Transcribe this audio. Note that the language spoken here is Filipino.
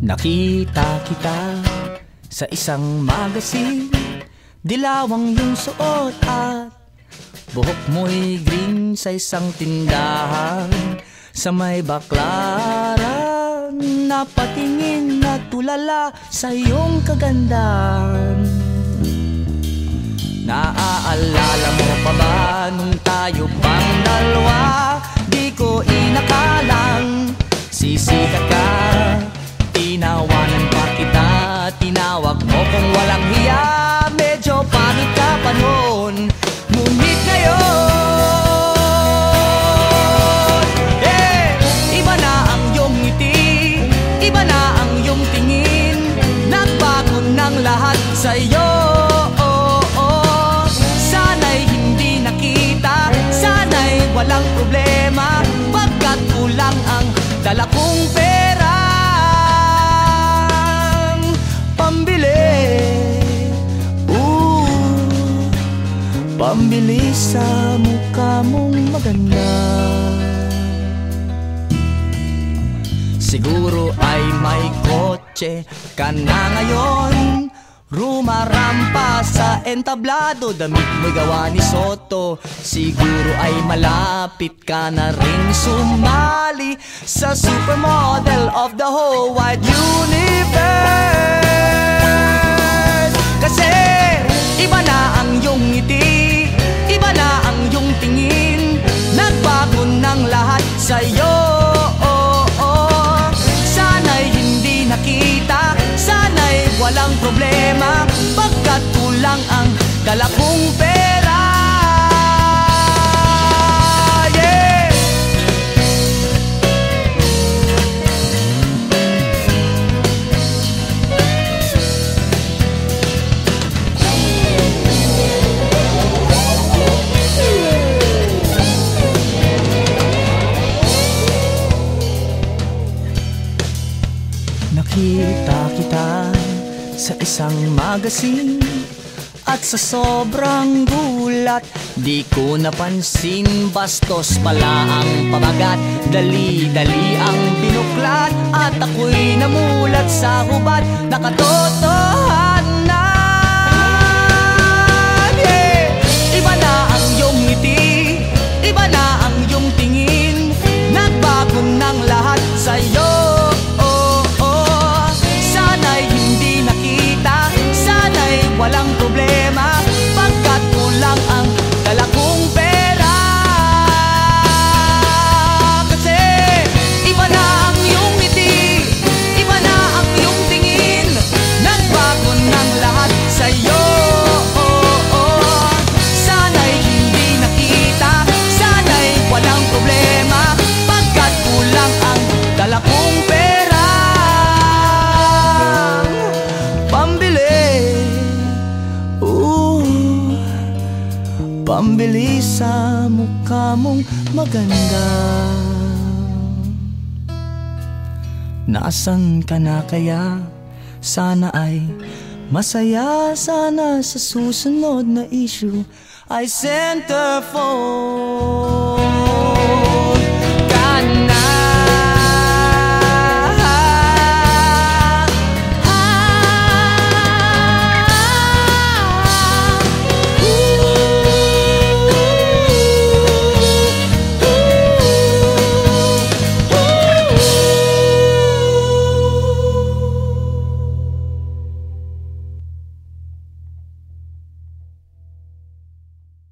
Nakita kita sa isang magasin Dilawang yung suot at Buhok mo'y green sa isang tindahan. Sa may baklaran Napatingin na tulala sa iyong kagandahan. Naaalala mo pa ba nung tayo pang dalawa iba na ang iyong tingin. Nagbago ng lahat sa'yo. Oh, oh. Sana'y hindi nakita, sana'y walang problema. Pagkat kulang ang dala kong pera Pambili. Ooh, Pambili sa mukha ay may kotse. Ka na ngayon Rumarampa sa entablado. Damit mo'y gawa ni Soto. Siguro ay malapit ka na rin sumali Sa supermodel of the whole wide universe. Kasi sa isang magasin At sa sobrang gulat. Di ko napansin Bastos pala ang pamagat. Dali-dali ang binuklat At ako'y namulat sa hubad. Nakatotohanan Pambili sa mukha mong maganda. Nasaan ka na kaya? Sana ay masaya. Sana sa susunod na issue Ay centerfold